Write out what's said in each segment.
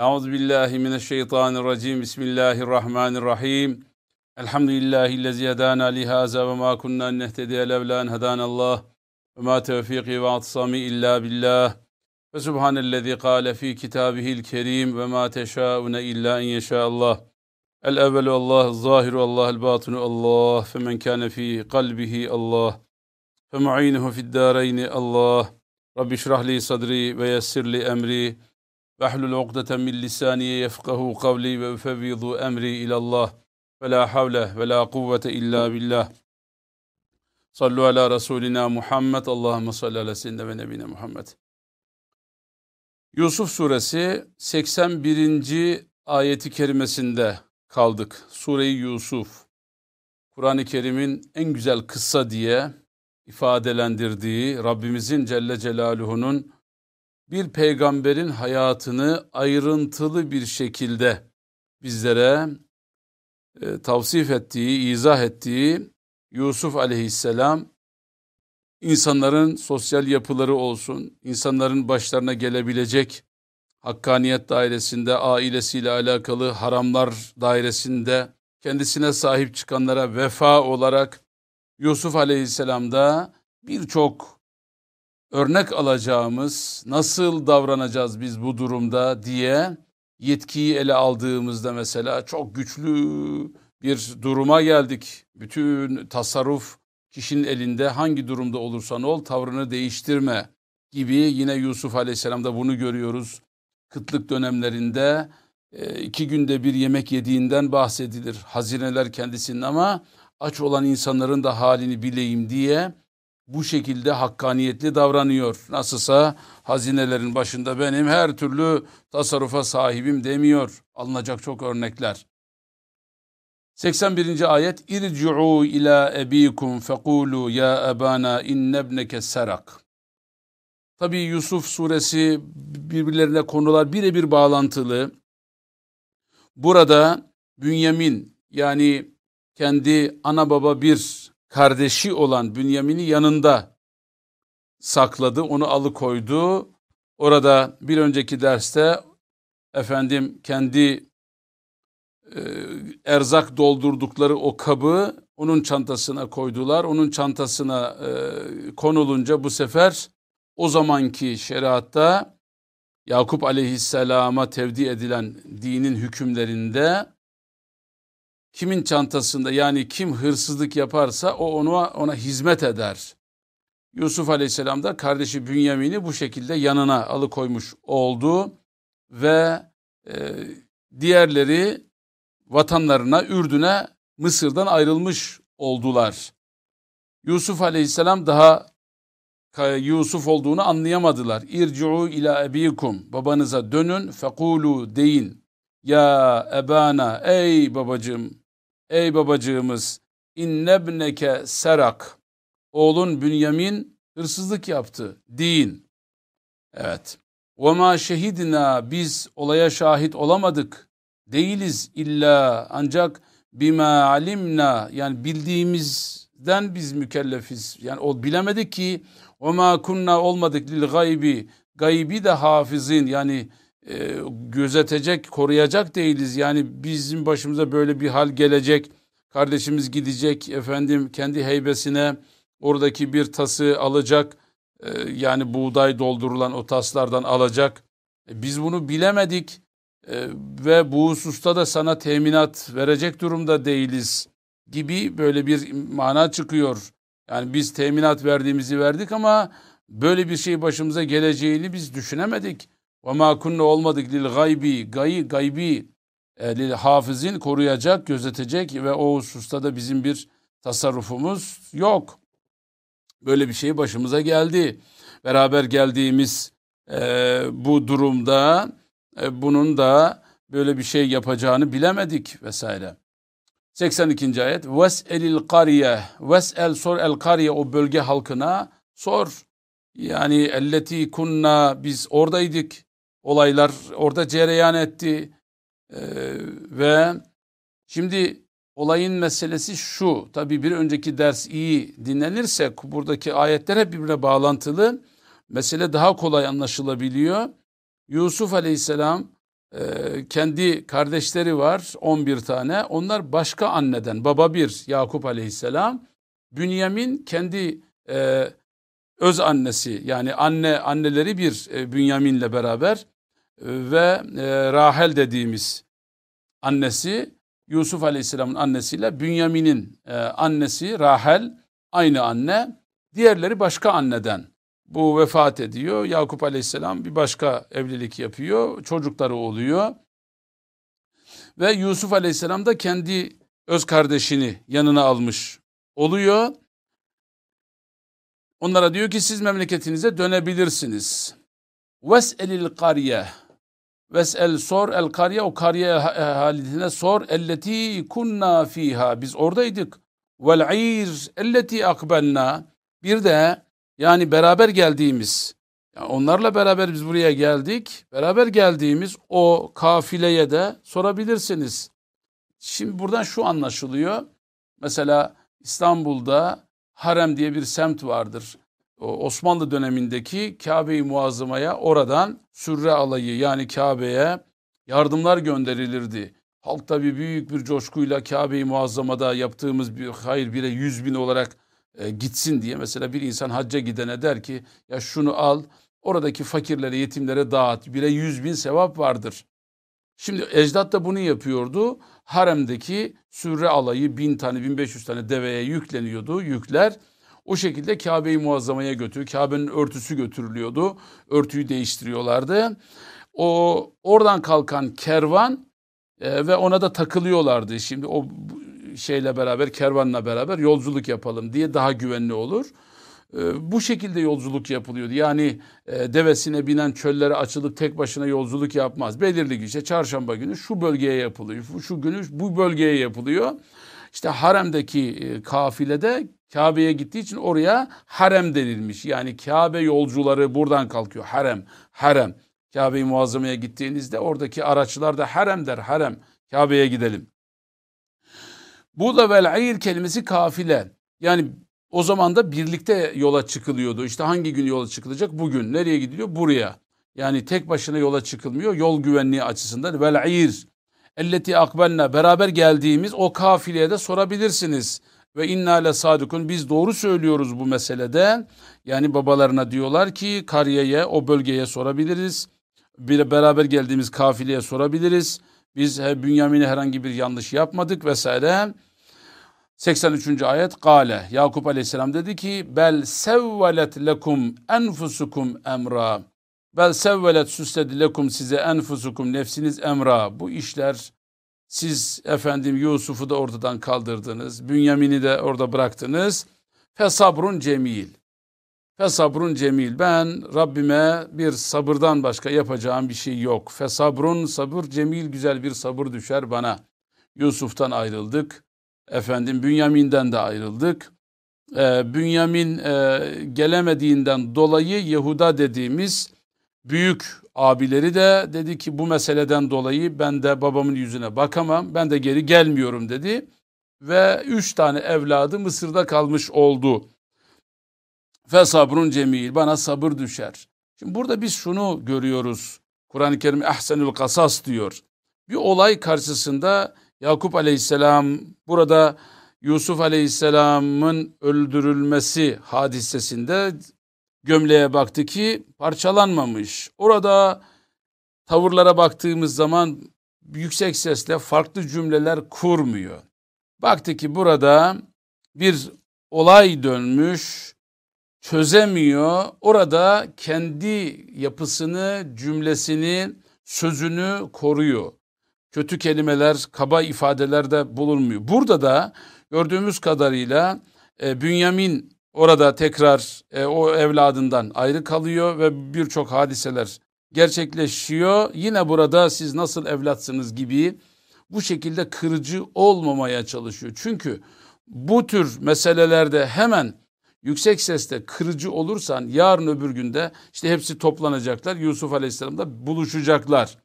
Euzu billahi mineşşeytanirracim. Bismillahirrahmanirrahim. Elhamdülillahi'llezî hedâna lihâzâ ve mâ kunnâ nehtediye levlâ en hedânallâh. Ve mâ tevfîkî ve atsami illâ billah. Ve subhanellezî kâle fî kitâbihil kerîm ve mâ teşâune illâ en yeşâallah. El evvelu Allah, zahiru Allah, el batinu Allah. Femen kâne fî kalbihi Allah. Femu'inuhu fid dâreyni Allah. Rabbi şrah li sadri ve yessir li emri. Vehlul ukdeten min lisaniye yefkahu kavli ve ufevvidu emri ilallah. Ve la havle ve la kuvvete illa billah. Sallu ala Resulina Muhammed. Allahümme salli ala seyyidina ve nebine Muhammed. Yusuf suresi 81. ayeti kerimesinde kaldık. Sure-i Yusuf. Kur'an-ı Kerim'in en güzel kıssa diye ifadelendirdiği Rabbimizin Celle Celaluhu'nun bir peygamberin hayatını ayrıntılı bir şekilde bizlere e, tavsif ettiği, izah ettiği Yusuf aleyhisselam insanların sosyal yapıları olsun, insanların başlarına gelebilecek hakkaniyet dairesinde, ailesiyle alakalı haramlar dairesinde kendisine sahip çıkanlara vefa olarak Yusuf Aleyhisselam'da birçok örnek alacağımız, nasıl davranacağız biz bu durumda diye yetkiyi ele aldığımızda mesela çok güçlü bir duruma geldik. Bütün tasarruf kişinin elinde hangi durumda olursan ol tavrını değiştirme gibi yine Yusuf Aleyhisselam'da bunu görüyoruz. Kıtlık dönemlerinde e, iki günde bir yemek yediğinden bahsedilir. Hazineler kendisinin ama aç olan insanların da halini bileyim diye bu şekilde hakkaniyetli davranıyor. Nasılsa hazinelerin başında benim her türlü tasarrufa sahibim demiyor. Alınacak çok örnekler. 81. ayet İrci'u ila ebikum fekulu ya ebana innebneke serak. Tabi Yusuf suresi birbirlerine konular birebir bağlantılı. Burada Bünyamin yani kendi ana baba bir kardeşi olan Bünyamin'i yanında sakladı, onu alıkoydu. Orada bir önceki derste efendim kendi e, erzak doldurdukları o kabı onun çantasına koydular. Onun çantasına e, konulunca bu sefer o zamanki şeriatta Yakup aleyhisselama tevdi edilen dinin hükümlerinde kimin çantasında yani kim hırsızlık yaparsa o ona, ona hizmet eder. Yusuf aleyhisselam da kardeşi Bünyamin'i bu şekilde yanına alıkoymuş oldu ve e, diğerleri vatanlarına Ürdün'e Mısır'dan ayrılmış oldular. Yusuf aleyhisselam daha Yusuf olduğunu anlayamadılar. İrci'u ila ebikum babanıza dönün fekulu deyin. Ya ebana ey babacığım ey babacığımız innebneke serak oğlun Bünyamin hırsızlık yaptı deyin. Evet. Ve ma şehidina biz olaya şahit olamadık. Değiliz illa ancak bima alimna yani bildiğimizden biz mükellefiz. Yani o bilemedik ki ve ma kunna olmadık lil gaybi gaybi de hafizin yani e, gözetecek, koruyacak değiliz. Yani bizim başımıza böyle bir hal gelecek. Kardeşimiz gidecek efendim kendi heybesine oradaki bir tası alacak. E, yani buğday doldurulan o taslardan alacak. E, biz bunu bilemedik e, ve bu hususta da sana teminat verecek durumda değiliz gibi böyle bir mana çıkıyor. Yani biz teminat verdiğimizi verdik ama böyle bir şey başımıza geleceğini biz düşünemedik. Ve ma kunne olmadık lil gaybi, gayı, gaybi e, lil hafızin koruyacak, gözetecek ve o hususta da bizim bir tasarrufumuz yok. Böyle bir şey başımıza geldi. Beraber geldiğimiz e, bu durumda e, bunun da böyle bir şey yapacağını bilemedik vesaire. 82. ayet Ves'elil kariye Ves'el sor el kariye o bölge halkına sor. Yani elleti kunna biz oradaydık. Olaylar orada cereyan etti. Ee, ve şimdi olayın meselesi şu. Tabi bir önceki ders iyi dinlenirse buradaki ayetler hep birbirine bağlantılı. Mesele daha kolay anlaşılabiliyor. Yusuf aleyhisselam e, kendi kardeşleri var 11 tane. Onlar başka anneden baba bir Yakup aleyhisselam. Bünyamin kendi e, öz annesi yani anne anneleri bir e, Bünyamin'le beraber e, ve e, Rahel dediğimiz annesi Yusuf Aleyhisselam'ın annesiyle Bünyamin'in e, annesi Rahel aynı anne. Diğerleri başka anneden. Bu vefat ediyor. Yakup Aleyhisselam bir başka evlilik yapıyor. Çocukları oluyor. Ve Yusuf Aleyhisselam da kendi öz kardeşini yanına almış oluyor. Onlara diyor ki siz memleketinize dönebilirsiniz. Ves'elil kariye. Ves'el sor el kariye o kariye halidine sor. Elleti kunna fiha. Biz oradaydık. Vel ir elleti akbenna. Bir de yani beraber geldiğimiz yani onlarla beraber biz buraya geldik. Beraber geldiğimiz o kafileye de sorabilirsiniz. Şimdi buradan şu anlaşılıyor. Mesela İstanbul'da Harem diye bir semt vardır. Osmanlı dönemindeki Kabe-i Muazzama'ya oradan sürre alayı yani Kabe'ye yardımlar gönderilirdi. Halk tabi büyük bir coşkuyla Kabe-i Muazzama'da yaptığımız bir hayır bire yüz bin olarak e, gitsin diye. Mesela bir insan hacca gidene der ki ya şunu al oradaki fakirlere yetimlere dağıt bire yüz bin sevap vardır. Şimdi ecdat da bunu yapıyordu. Haremdeki sürre alayı bin tane bin beş yüz tane deveye yükleniyordu yükler. O şekilde Kabe'yi muazzamaya götürüyor. Kabe'nin örtüsü götürülüyordu. Örtüyü değiştiriyorlardı. O oradan kalkan kervan e, ve ona da takılıyorlardı. Şimdi o şeyle beraber kervanla beraber yolculuk yapalım diye daha güvenli olur. E, bu şekilde yolculuk yapılıyordu. Yani e, devesine binen çöllere açılıp tek başına yolculuk yapmaz. Belirli işte çarşamba günü şu bölgeye yapılıyor. Şu günü bu bölgeye yapılıyor. İşte haremdeki e, kafilede Kabe'ye gittiği için oraya harem denilmiş. Yani Kabe yolcuları buradan kalkıyor. Harem, harem. Kabe-i Muazzama'ya gittiğinizde oradaki araçlar da harem der, harem. Kabe'ye gidelim. Bu da vel'ayr kelimesi kafile. Yani o zaman da birlikte yola çıkılıyordu. İşte hangi gün yola çıkılacak? Bugün. Nereye gidiliyor? Buraya. Yani tek başına yola çıkılmıyor. Yol güvenliği açısından vel'ayr. Elleti akbenna beraber geldiğimiz o kafileye de sorabilirsiniz. Ve inna le sadikun biz doğru söylüyoruz bu meselede. Yani babalarına diyorlar ki kariyeye o bölgeye sorabiliriz. Bir beraber geldiğimiz kafileye sorabiliriz. Biz Bünyamin'e herhangi bir yanlış yapmadık vesaire. 83. ayet Kale Yakup aleyhisselam dedi ki bel sevvelet lekum enfusukum emra bel sevvelet süsledi lekum size enfusukum nefsiniz emra bu işler siz efendim Yusuf'u da ortadan kaldırdınız. Bünyamin'i de orada bıraktınız. Fesabrun cemil. Fesabrun cemil. Ben Rabbime bir sabırdan başka yapacağım bir şey yok. Fesabrun sabır cemil güzel bir sabır düşer bana. Yusuf'tan ayrıldık. Efendim Bünyamin'den de ayrıldık. Ee, Bünyamin e, gelemediğinden dolayı Yehuda dediğimiz büyük abileri de dedi ki bu meseleden dolayı ben de babamın yüzüne bakamam. Ben de geri gelmiyorum dedi. Ve üç tane evladı Mısır'da kalmış oldu. Fe sabrun cemil bana sabır düşer. Şimdi burada biz şunu görüyoruz. Kur'an-ı Kerim ehsenül kasas diyor. Bir olay karşısında Yakup aleyhisselam burada Yusuf aleyhisselamın öldürülmesi hadisesinde gömleğe baktı ki parçalanmamış. Orada tavırlara baktığımız zaman yüksek sesle farklı cümleler kurmuyor. Baktı ki burada bir olay dönmüş, çözemiyor. Orada kendi yapısını, cümlesini, sözünü koruyor. Kötü kelimeler, kaba ifadelerde bulunmuyor. Burada da gördüğümüz kadarıyla e, Bünyamin Orada tekrar e, o evladından ayrı kalıyor ve birçok hadiseler gerçekleşiyor. Yine burada siz nasıl evlatsınız gibi bu şekilde kırıcı olmamaya çalışıyor. Çünkü bu tür meselelerde hemen yüksek sesle kırıcı olursan yarın öbür günde işte hepsi toplanacaklar. Yusuf Aleyhisselam'da buluşacaklar.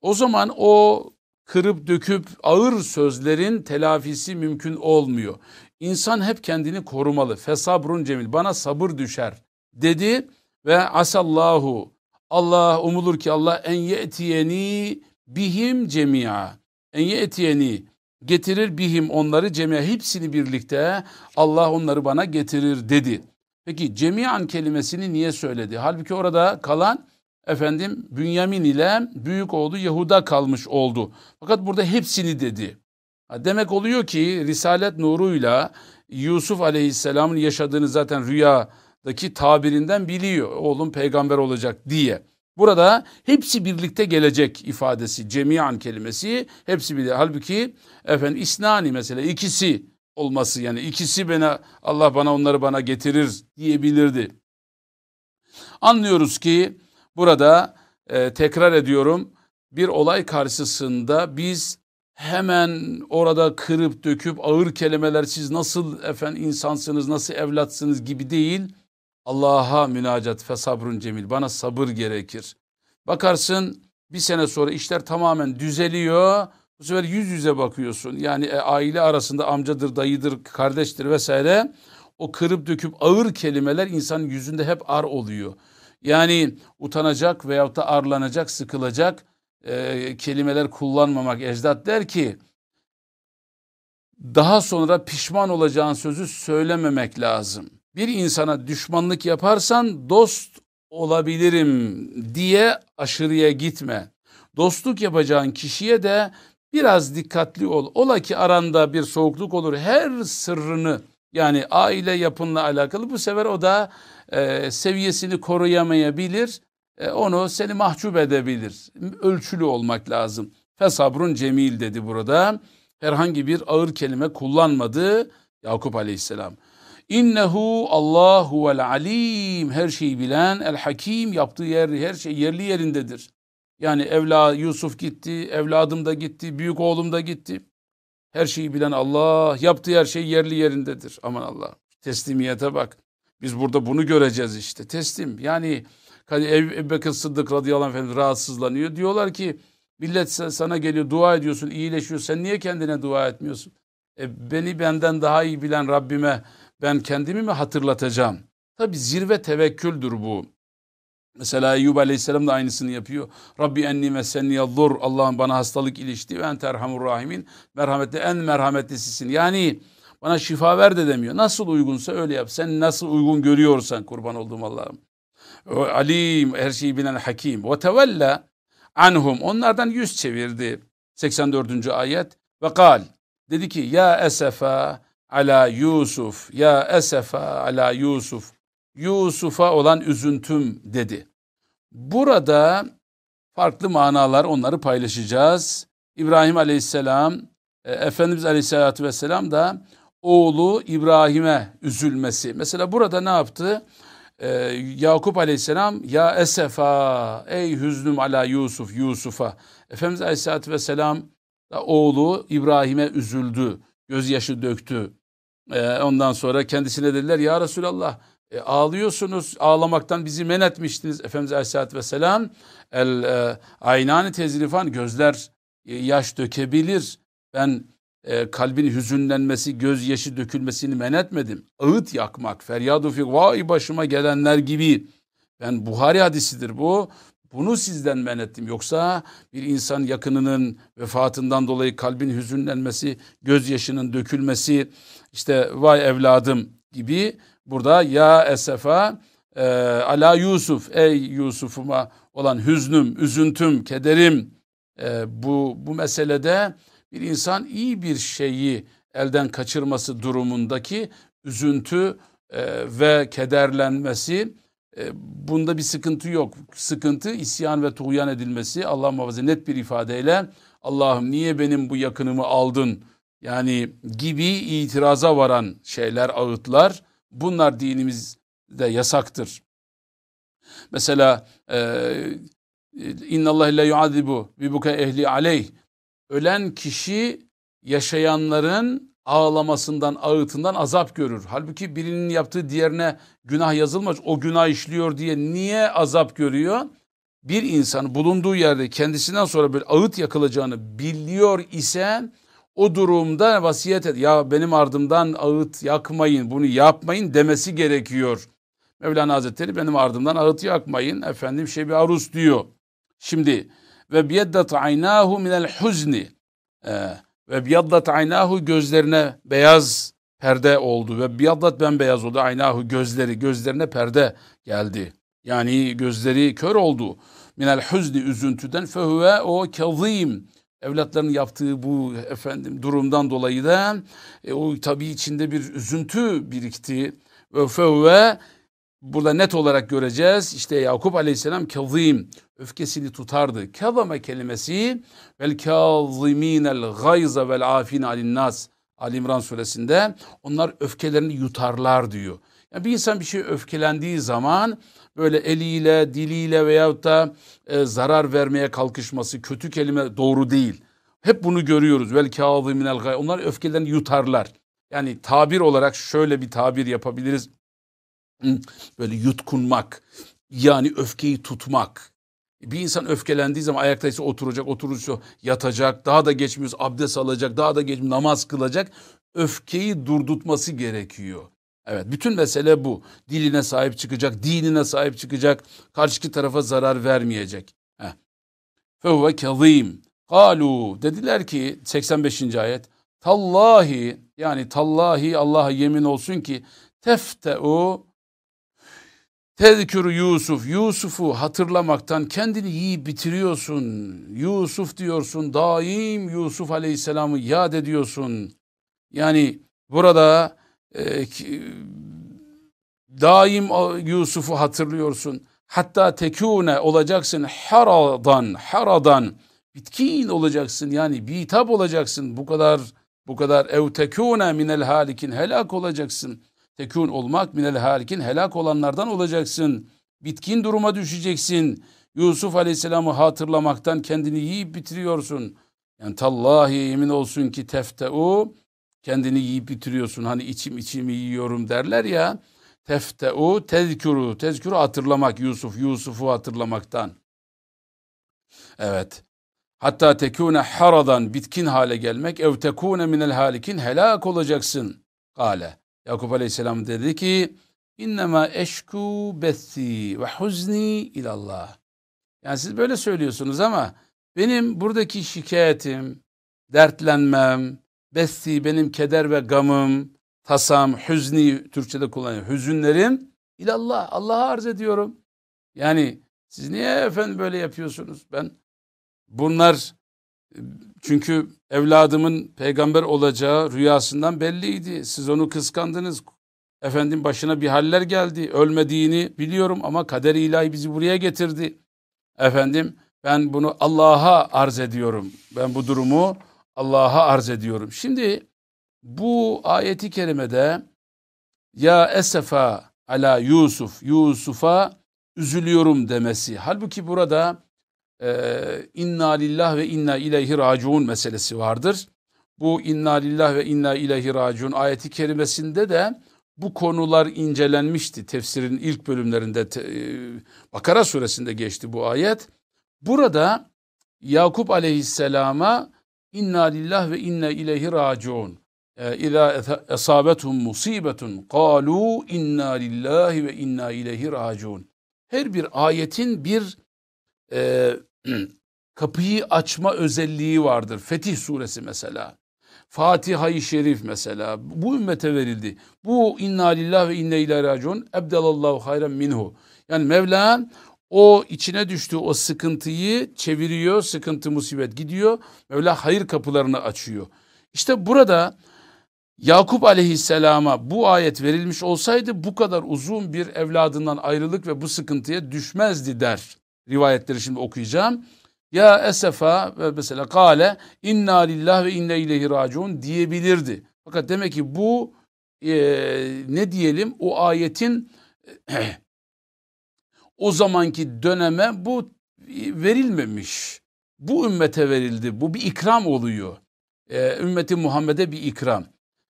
O zaman o kırıp döküp ağır sözlerin telafisi mümkün olmuyor. İnsan hep kendini korumalı. Fesabrun cemil. Bana sabır düşer dedi ve asallahu Allah umulur ki Allah en yetiyeni bihim cemia. En yetiyeni getirir bihim onları cemia hepsini birlikte Allah onları bana getirir dedi. Peki cemian kelimesini niye söyledi? Halbuki orada kalan efendim Bünyamin ile büyük oğlu Yahuda kalmış oldu. Fakat burada hepsini dedi. Demek oluyor ki Risalet nuruyla Yusuf Aleyhisselam'ın yaşadığını zaten rüyadaki tabirinden biliyor. Oğlum peygamber olacak diye. Burada hepsi birlikte gelecek ifadesi, cemiyan kelimesi hepsi birlikte. Halbuki efendim isnani mesela ikisi olması yani ikisi bana Allah bana onları bana getirir diyebilirdi. Anlıyoruz ki burada e, tekrar ediyorum bir olay karşısında biz hemen orada kırıp döküp ağır kelimeler siz nasıl efendim insansınız nasıl evlatsınız gibi değil. Allah'a münacat fe sabrun cemil bana sabır gerekir. Bakarsın bir sene sonra işler tamamen düzeliyor. Bu sefer yüz yüze bakıyorsun. Yani e, aile arasında amcadır, dayıdır, kardeştir vesaire. O kırıp döküp ağır kelimeler insanın yüzünde hep ar oluyor. Yani utanacak veyahut da arlanacak, sıkılacak e, kelimeler kullanmamak. Ecdat der ki daha sonra pişman olacağın sözü söylememek lazım. Bir insana düşmanlık yaparsan dost olabilirim diye aşırıya gitme. Dostluk yapacağın kişiye de biraz dikkatli ol. Ola ki aranda bir soğukluk olur. Her sırrını yani aile yapınla alakalı bu sefer o da e, seviyesini koruyamayabilir. E, onu seni mahcup edebilir. Ölçülü olmak lazım. Fesabrun cemil dedi burada. Herhangi bir ağır kelime kullanmadı Yakup aleyhisselam. İnnehu Allahu vel alim her şeyi bilen el hakim yaptığı yer her şey yerli yerindedir. Yani evla Yusuf gitti, evladım da gitti, büyük oğlum da gitti. Her şeyi bilen Allah yaptığı her şey yerli yerindedir. Aman Allah teslimiyete bak. Biz burada bunu göreceğiz işte teslim. Yani Ebu Bekir Sıddık radıyallahu anh rahatsızlanıyor. Diyorlar ki millet sana geliyor dua ediyorsun iyileşiyor. Sen niye kendine dua etmiyorsun? E, beni benden daha iyi bilen Rabbime ben kendimi mi hatırlatacağım? Tabi zirve tevekküldür bu. Mesela Eyyub Aleyhisselam da aynısını yapıyor. Rabbi enni messenniyaldur. Allah'ım bana hastalık ilişti ve en terhamur rahimin. Merhametli en merhametlisisin. Yani bana şifa ver de demiyor. Nasıl uygunsa öyle yap. Sen nasıl uygun görüyorsan kurban olduğum Allah'ım. Alim her şeyi bilen hakim. Ve tevella anhum. Onlardan yüz çevirdi. 84. ayet. Ve kal. Dedi ki ya esefa ala Yusuf. Ya esefa ala Yusuf. Yusuf'a olan üzüntüm dedi. Burada farklı manalar onları paylaşacağız. İbrahim aleyhisselam, e, Efendimiz aleyhisselatü vesselam da oğlu İbrahim'e üzülmesi. Mesela burada ne yaptı? Ee, Yakup aleyhisselam ya esefa ey hüznüm ala Yusuf Yusuf'a. Efendimiz aleyhisselatü vesselam da oğlu İbrahim'e üzüldü, gözyaşı döktü. Ee, ondan sonra kendisine dediler ya Resulallah e, ağlıyorsunuz, ağlamaktan bizi men etmiştiniz. Efendimiz Aleyhisselatü Vesselam el e, aynani tezrifan gözler e, yaş dökebilir. Ben e, kalbin hüzünlenmesi, gözyaşı dökülmesini men etmedim. Ağıt yakmak, feryadu fi vay başıma gelenler gibi. Ben Buhari hadisidir bu. Bunu sizden men ettim. Yoksa bir insan yakınının vefatından dolayı kalbin hüzünlenmesi, gözyaşının dökülmesi, işte vay evladım gibi burada ya esefa e, ala Yusuf ey Yusuf'uma olan hüznüm, üzüntüm, kederim e, bu bu meselede bir insan iyi bir şeyi elden kaçırması durumundaki üzüntü e, ve kederlenmesi e, bunda bir sıkıntı yok. Sıkıntı isyan ve tuğyan edilmesi Allah muhafaza net bir ifadeyle Allah'ım niye benim bu yakınımı aldın yani gibi itiraza varan şeyler, ağıtlar bunlar dinimizde yasaktır. Mesela e, İnna Allah la yuazibu bi buka ehli aleyh. Ölen kişi yaşayanların ağlamasından, ağıtından azap görür. Halbuki birinin yaptığı diğerine günah yazılmaz. O günah işliyor diye niye azap görüyor? Bir insan bulunduğu yerde kendisinden sonra böyle ağıt yakılacağını biliyor ise o durumda vasiyet et. Ya benim ardımdan ağıt yakmayın, bunu yapmayın demesi gerekiyor. Mevlana Hazretleri benim ardımdan ağıt yakmayın. Efendim bir aruz diyor. Şimdi ve biyeddat aynahu minel huzni. Ee, ve biyaddat aynahu gözlerine beyaz perde oldu ve biyaddat bembeyaz oldu. Aynahu gözleri gözlerine perde geldi. Yani gözleri kör oldu. Minel huzni üzüntüden fehuve o kazim. Evlatların yaptığı bu efendim durumdan dolayı da e, o tabii içinde bir üzüntü birikti. Ve fehuve burada net olarak göreceğiz. İşte Yakup aleyhisselam kazim öfkesini tutardı. Kazame kelimesi vel kaziminel gayza vel afin alin nas. Ali İmran suresinde onlar öfkelerini yutarlar diyor. Yani bir insan bir şey öfkelendiği zaman böyle eliyle, diliyle veyahut da e, zarar vermeye kalkışması kötü kelime doğru değil. Hep bunu görüyoruz. Vel kâzîminel gay. Onlar öfkelerini yutarlar. Yani tabir olarak şöyle bir tabir yapabiliriz. Böyle yutkunmak. Yani öfkeyi tutmak. Bir insan öfkelendiği zaman ayaktaysa oturacak, oturursa yatacak, daha da geçmiyoruz abdest alacak, daha da geçmiyor namaz kılacak. Öfkeyi durdurtması gerekiyor. Evet bütün mesele bu. Diline sahip çıkacak, dinine sahip çıkacak, karşıki tarafa zarar vermeyecek. Fehuve kazim. Kalu dediler ki 85. ayet. Tallahi yani tallahi Allah'a yemin olsun ki tefte'u Tezkürü Yusuf, Yusuf'u hatırlamaktan kendini yiyip bitiriyorsun. Yusuf diyorsun, daim Yusuf Aleyhisselam'ı yad ediyorsun. Yani burada e, daim Yusuf'u hatırlıyorsun. Hatta tekune olacaksın haradan, haradan bitkin olacaksın yani bitap olacaksın. Bu kadar bu kadar ev tekune minel halikin helak olacaksın. Tekun olmak minel halikin helak olanlardan olacaksın. Bitkin duruma düşeceksin. Yusuf Aleyhisselam'ı hatırlamaktan kendini yiyip bitiriyorsun. Yani tallahi yemin olsun ki tefteu kendini yiyip bitiriyorsun. Hani içim içimi yiyorum derler ya. Tefteu tezkuru. Tezkuru hatırlamak Yusuf. Yusuf'u hatırlamaktan. Evet. Hatta tekune haradan bitkin hale gelmek. Ev tekune minel halikin helak olacaksın. Kale. Yakup Aleyhisselam dedi ki innema eşku bethi ve huzni ilallah. Yani siz böyle söylüyorsunuz ama benim buradaki şikayetim, dertlenmem, bethi benim keder ve gamım, tasam, hüzni Türkçe'de kullanıyor. Hüzünlerim ilallah. Allah'a arz ediyorum. Yani siz niye efendim böyle yapıyorsunuz? Ben bunlar çünkü evladımın peygamber olacağı rüyasından belliydi. Siz onu kıskandınız. Efendim başına bir haller geldi. Ölmediğini biliyorum ama kader ilahi bizi buraya getirdi. Efendim ben bunu Allah'a arz ediyorum. Ben bu durumu Allah'a arz ediyorum. Şimdi bu ayeti kerimede ya esefa ala Yusuf, Yusuf'a üzülüyorum demesi. Halbuki burada e, inna lillah ve inna ileyhi raciun meselesi vardır. Bu inna lillah ve inna ileyhi raciun ayeti kerimesinde de bu konular incelenmişti. Tefsirin ilk bölümlerinde te, Bakara suresinde geçti bu ayet. Burada Yakup aleyhisselama inna lillah ve inna ileyhi raciun. E, İza esabethum musibetun kalu inna lillahi ve inna ileyhi raciun. Her bir ayetin bir e, kapıyı açma özelliği vardır. Fetih suresi mesela. Fatiha-i Şerif mesela bu ümmete verildi. Bu inna lillah ve inne ilahe raciun ebdelallahu hayran minhu. Yani Mevla o içine düştüğü o sıkıntıyı çeviriyor. Sıkıntı musibet gidiyor. Mevla hayır kapılarını açıyor. İşte burada Yakup aleyhisselama bu ayet verilmiş olsaydı bu kadar uzun bir evladından ayrılık ve bu sıkıntıya düşmezdi der rivayetleri şimdi okuyacağım. Ya esefa ve mesela kale inna lillah ve inne ileyhi raciun diyebilirdi. Fakat demek ki bu e, ne diyelim o ayetin o zamanki döneme bu verilmemiş. Bu ümmete verildi. Bu bir ikram oluyor. Ee, ümmeti Muhammed'e bir ikram.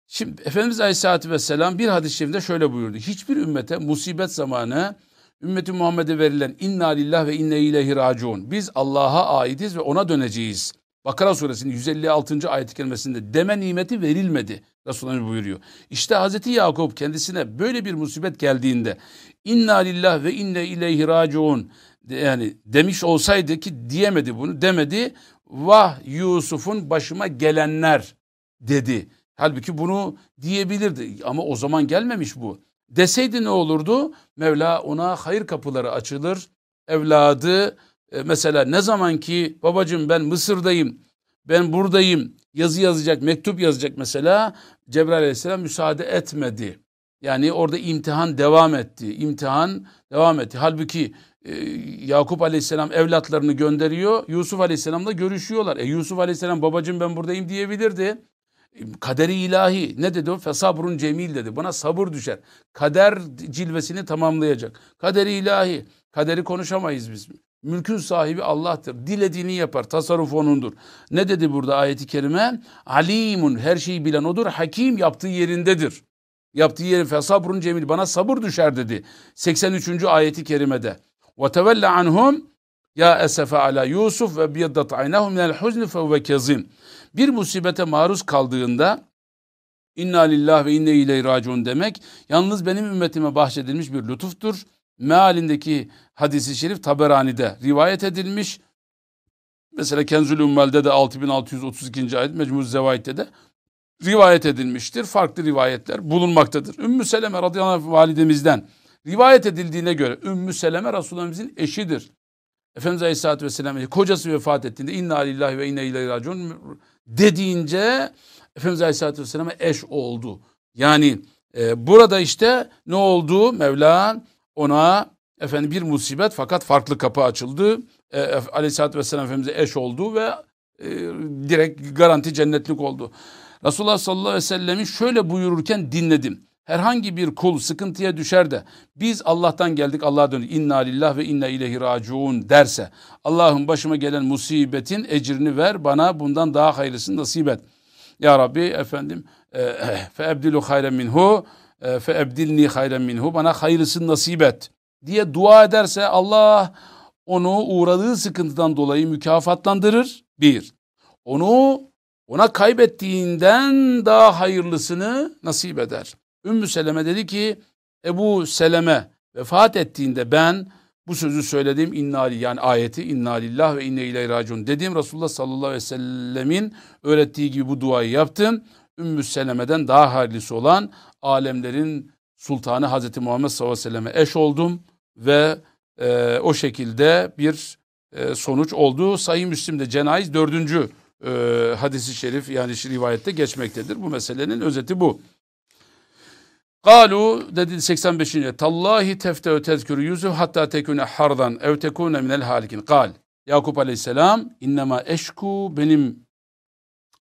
Şimdi Efendimiz Aleyhisselatü Vesselam bir hadis-i şerifinde şöyle buyurdu. Hiçbir ümmete musibet zamanı ümmeti Muhammed'e verilen inna lillah ve inne ileyhi raciun. Biz Allah'a aitiz ve ona döneceğiz Bakara suresinin 156. ayet-i kerimesinde deme nimeti verilmedi. Resulullah buyuruyor. İşte Hazreti Yakup kendisine böyle bir musibet geldiğinde inna lillah ve inne ileyhi raciun yani demiş olsaydı ki diyemedi bunu demedi. Vah Yusuf'un başıma gelenler dedi. Halbuki bunu diyebilirdi ama o zaman gelmemiş bu. Deseydi ne olurdu? Mevla ona hayır kapıları açılır. Evladı e, mesela ne zaman ki babacığım ben Mısır'dayım, ben buradayım yazı yazacak, mektup yazacak mesela Cebrail aleyhisselam müsaade etmedi. Yani orada imtihan devam etti. İmtihan devam etti. Halbuki e, Yakup aleyhisselam evlatlarını gönderiyor. Yusuf aleyhisselamla görüşüyorlar. E Yusuf aleyhisselam babacığım ben buradayım diyebilirdi. Kaderi ilahi ne dedi o? Fesabrun cemil dedi. Bana sabır düşer. Kader cilvesini tamamlayacak. Kaderi ilahi. Kaderi konuşamayız biz. Mülkün sahibi Allah'tır. Dilediğini yapar. Tasarruf onundur. Ne dedi burada ayeti kerime? Alimun her şeyi bilen odur. Hakim yaptığı yerindedir. Yaptığı yerin fesabrun cemil. Bana sabır düşer dedi. 83. ayeti kerimede. Ve tevelle anhum ya esefe ala Yusuf ve biyaddat aynahu minel huzni fe kezim. Bir musibete maruz kaldığında inna lillah ve inne ileyhi raciun demek yalnız benim ümmetime bahşedilmiş bir lütuftur. Mealindeki hadisi şerif Taberani'de rivayet edilmiş. Mesela Kenzül Ümmel'de de 6632. ayet Mecmuz Zevait'te de rivayet edilmiştir. Farklı rivayetler bulunmaktadır. Ümmü Seleme radıyallahu anh validemizden rivayet edildiğine göre Ümmü Seleme Resulullah'ımızın eşidir. Efendimiz Aleyhisselatü Vesselam kocası vefat ettiğinde inna lillahi ve inne ileyhi raciun dediğince Efendimiz Aleyhisselatü Vesselam'a eş oldu. Yani e, burada işte ne oldu? Mevla ona efendim bir musibet fakat farklı kapı açıldı. E, Aleyhisselatü Vesselam Efendimiz'e eş oldu ve e, direkt garanti cennetlik oldu. Resulullah sallallahu aleyhi ve sellemin şöyle buyururken dinledim. Herhangi bir kul sıkıntıya düşer de biz Allah'tan geldik Allah'a döndük. İnna lillah ve inna ileyhi raciun derse Allah'ın başıma gelen musibetin ecrini ver bana bundan daha hayırlısını nasip et. Ya Rabbi efendim e, fe ebdilu hayren minhu e, fe ebdilni hayren minhu bana hayırlısını nasip et diye dua ederse Allah onu uğradığı sıkıntıdan dolayı mükafatlandırır. Bir, onu ona kaybettiğinden daha hayırlısını nasip eder. Ümmü Seleme dedi ki Ebu Seleme vefat ettiğinde ben bu sözü söyledim innali yani ayeti inna lillah ve inne ileyhi raciun dediğim Resulullah sallallahu aleyhi ve sellemin öğrettiği gibi bu duayı yaptım. Ümmü Seleme'den daha hayırlısı olan alemlerin sultanı Hazreti Muhammed sallallahu aleyhi ve selleme eş oldum ve e, o şekilde bir e, sonuç oldu. Sayın Müslim'de cenayiz dördüncü e, hadisi şerif yani rivayette geçmektedir. Bu meselenin özeti bu. Galu dedi 85. Tallahi tefteü tezkürü Yusuf hatta tekune hardan ev tekune minel halikin. Gal. Yakup aleyhisselam innema eşku benim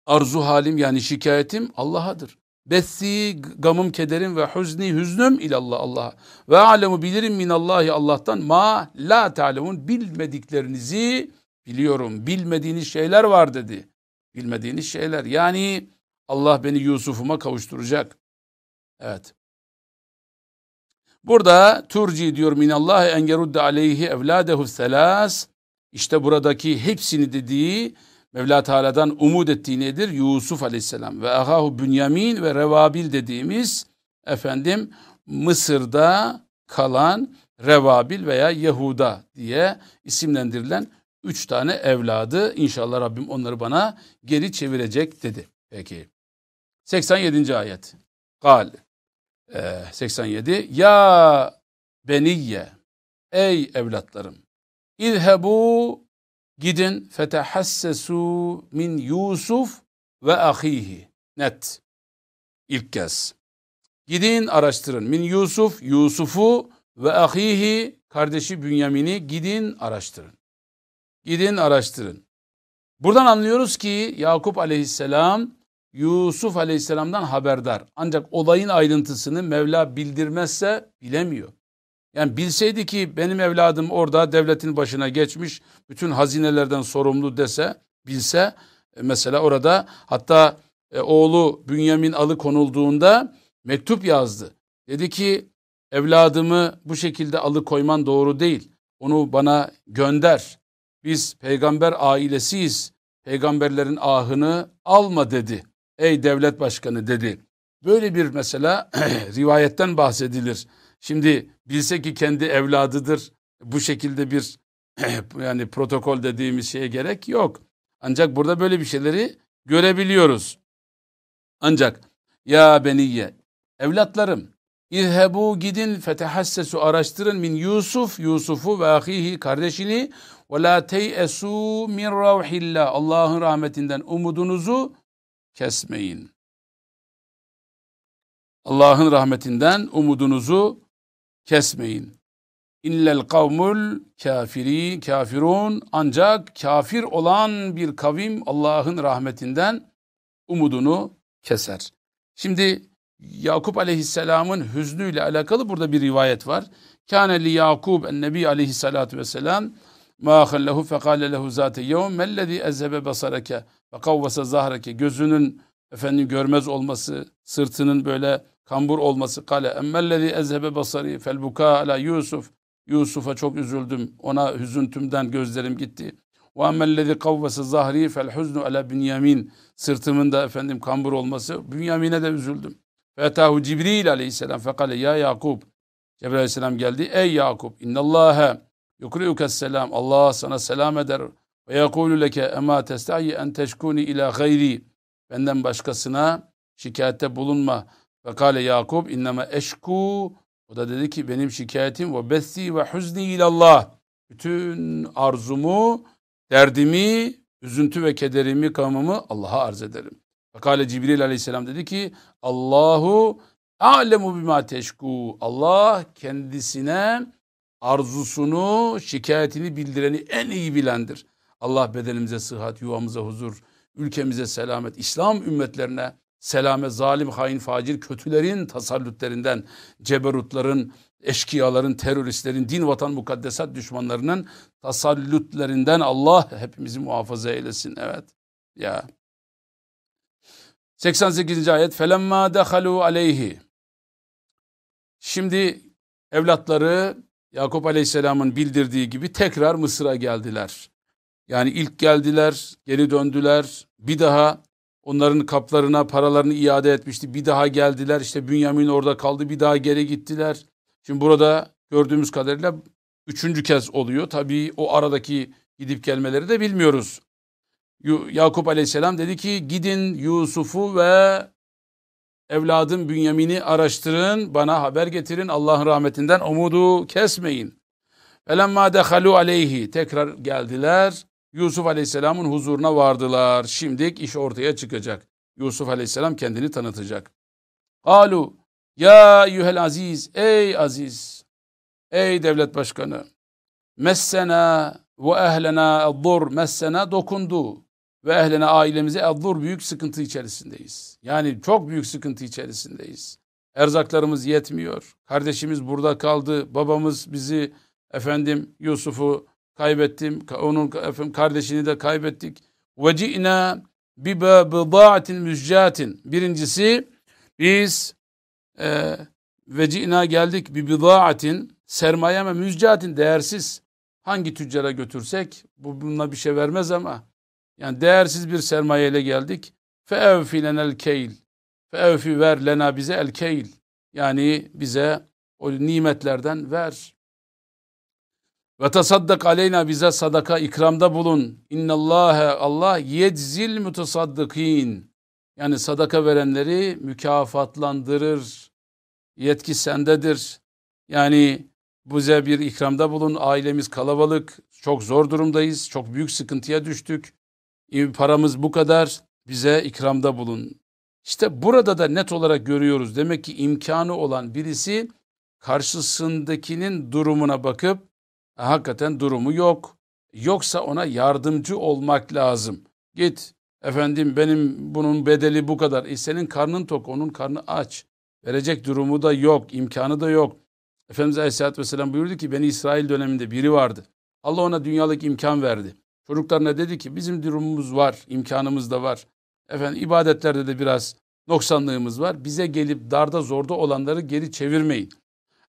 arzu halim yani şikayetim Allah'adır. Bessi gamım kederim ve huzni hüznüm ilallah Allah'a. Ve alemu bilirim minallahi Allah'tan ma la ta'lemun bilmediklerinizi biliyorum. Bilmediğiniz şeyler var dedi. Bilmediğiniz şeyler. Yani Allah beni Yusuf'uma kavuşturacak. Evet. Burada turci diyor minallah en yerudde aleyhi evladehu selas. İşte buradaki hepsini dediği Mevla Teala'dan umut ettiği nedir? Yusuf Aleyhisselam ve ahahu Bünyamin ve Revabil dediğimiz efendim Mısır'da kalan Revabil veya Yahuda diye isimlendirilen üç tane evladı. İnşallah Rabbim onları bana geri çevirecek dedi. Peki. 87. ayet. Kal. 87. Ee, ya beniyye. Ey evlatlarım. İzhebu gidin fetehassesu min Yusuf ve ahihi. Net. İlk kez. Gidin araştırın. Min Yusuf, Yusuf'u ve ahihi, kardeşi Bünyamin'i gidin araştırın. Gidin araştırın. Buradan anlıyoruz ki Yakup aleyhisselam Yusuf aleyhisselamdan haberdar. Ancak olayın ayrıntısını Mevla bildirmezse bilemiyor. Yani bilseydi ki benim evladım orada devletin başına geçmiş, bütün hazinelerden sorumlu dese, bilse e, mesela orada hatta e, oğlu Bünyamin alıkonulduğunda mektup yazdı. Dedi ki evladımı bu şekilde alıkoyman doğru değil. Onu bana gönder. Biz peygamber ailesiyiz. peygamberlerin ahını alma dedi. Ey devlet başkanı dedi. Böyle bir mesela rivayetten bahsedilir. Şimdi bilse ki kendi evladıdır bu şekilde bir yani protokol dediğimiz şeye gerek yok. Ancak burada böyle bir şeyleri görebiliyoruz. Ancak ya beniye evlatlarım İzhebu gidin fetehassesu araştırın min Yusuf Yusuf'u ve ahihi kardeşini ve la teyesu min ravhillah Allah'ın rahmetinden umudunuzu kesmeyin. Allah'ın rahmetinden umudunuzu kesmeyin. İllel kavmul kafiri kafirun ancak kafir olan bir kavim Allah'ın rahmetinden umudunu keser. Şimdi Yakup aleyhisselamın hüznüyle alakalı burada bir rivayet var. Kâne li Yakub en nebi aleyhissalatu vesselam ma hallehu fekale lehu zate yevm mellezi ezhebe basareke ve kavvasa zahreke gözünün efendim görmez olması, sırtının böyle kambur olması kale emmellezi ezhebe basari fel buka ala Yusuf Yusuf'a çok üzüldüm. Ona hüzüntümden gözlerim gitti. Ve emmellezi kavvese zahri fel huznu ala Bünyamin. Sırtımın da efendim kambur olması. Bünyamin'e de üzüldüm. Fetahu Cibril aleyhisselam fekale ya Yakub. Cebrail aleyhisselam geldi. Ey Yakup innallâhe yukri'uke selam. Allah sana selam eder. Ve yekulu leke ema testahi en teşkuni ila gayri. Benden başkasına şikayette bulunma. Fekale Yakup inneme eşku. O da dedi ki benim şikayetim ve bethi ve huzni ilallah. Bütün arzumu, derdimi, üzüntü ve kederimi, kamımı Allah'a arz ederim. Fakale Cibril aleyhisselam dedi ki Allahu alemu bima teşku. Allah kendisine arzusunu, şikayetini bildireni en iyi bilendir. Allah bedenimize sıhhat, yuvamıza huzur, ülkemize selamet, İslam ümmetlerine selamet, zalim, hain, facir, kötülerin tasallütlerinden, ceberutların, eşkıyaların, teröristlerin, din, vatan, mukaddesat düşmanlarının tasallütlerinden Allah hepimizi muhafaza eylesin. Evet. Ya. 88. ayet felemma dehalu aleyhi. Şimdi evlatları Yakup Aleyhisselam'ın bildirdiği gibi tekrar Mısır'a geldiler. Yani ilk geldiler, geri döndüler. Bir daha onların kaplarına paralarını iade etmişti. Bir daha geldiler. İşte Bünyamin orada kaldı. Bir daha geri gittiler. Şimdi burada gördüğümüz kadarıyla üçüncü kez oluyor. Tabii o aradaki gidip gelmeleri de bilmiyoruz. Yakup aleyhisselam dedi ki gidin Yusuf'u ve evladım Bünyamin'i araştırın, bana haber getirin. Allah'ın rahmetinden umudu kesmeyin. Felemma dehalu aleyhi tekrar geldiler. Yusuf aleyhisselamın huzuruna vardılar. Şimdi iş ortaya çıkacak. Yusuf aleyhisselam kendini tanıtacak. Alu ya yuhel aziz ey aziz ey devlet başkanı messena ve ehlena dur messena dokundu ve ehline ailemize ezzur büyük sıkıntı içerisindeyiz. Yani çok büyük sıkıntı içerisindeyiz. Erzaklarımız yetmiyor. Kardeşimiz burada kaldı. Babamız bizi efendim Yusuf'u kaybettim. Onun efendim, kardeşini de kaybettik. Ve ci'na bi bidaatin müzcatin. Birincisi biz e, ve ci'na geldik bi sermaye ve müzcatin değersiz. Hangi tüccara götürsek bu bununla bir şey vermez ama yani değersiz bir sermayeyle geldik. Feevfi lenel keyl. Feevfi ver lena bize el keyl. Yani bize o nimetlerden ver. Ve tasaddak aleyna bize sadaka ikramda bulun. İnnallâhe Allah yedzil mutasaddikin. Yani sadaka verenleri mükafatlandırır. Yetki sendedir. Yani bize bir ikramda bulun. Ailemiz kalabalık. Çok zor durumdayız. Çok büyük sıkıntıya düştük paramız bu kadar bize ikramda bulun. İşte burada da net olarak görüyoruz. Demek ki imkanı olan birisi karşısındakinin durumuna bakıp hakikaten durumu yok. Yoksa ona yardımcı olmak lazım. Git efendim benim bunun bedeli bu kadar. E senin karnın tok, onun karnı aç. Verecek durumu da yok, imkanı da yok. Efendimiz Aleyhisselatü Vesselam buyurdu ki Beni İsrail döneminde biri vardı. Allah ona dünyalık imkan verdi. Çocuklarına dedi ki bizim durumumuz var, imkanımız da var. Efendim ibadetlerde de biraz noksanlığımız var. Bize gelip darda zorda olanları geri çevirmeyin.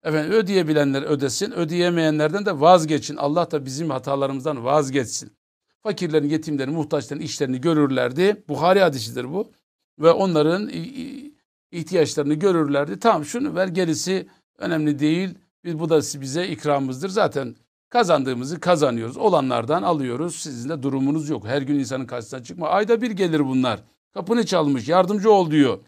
Efendim ödeyebilenler ödesin, ödeyemeyenlerden de vazgeçin. Allah da bizim hatalarımızdan vazgeçsin. fakirlerin, yetimlerin, muhtaçların işlerini görürlerdi. Buhari hadisidir bu. Ve onların ihtiyaçlarını görürlerdi. Tamam şunu ver gerisi önemli değil. Biz, bu da bize ikramımızdır. Zaten kazandığımızı kazanıyoruz. Olanlardan alıyoruz. Sizin de durumunuz yok. Her gün insanın karşısına çıkma. Ayda bir gelir bunlar. Kapını çalmış, yardımcı ol diyor.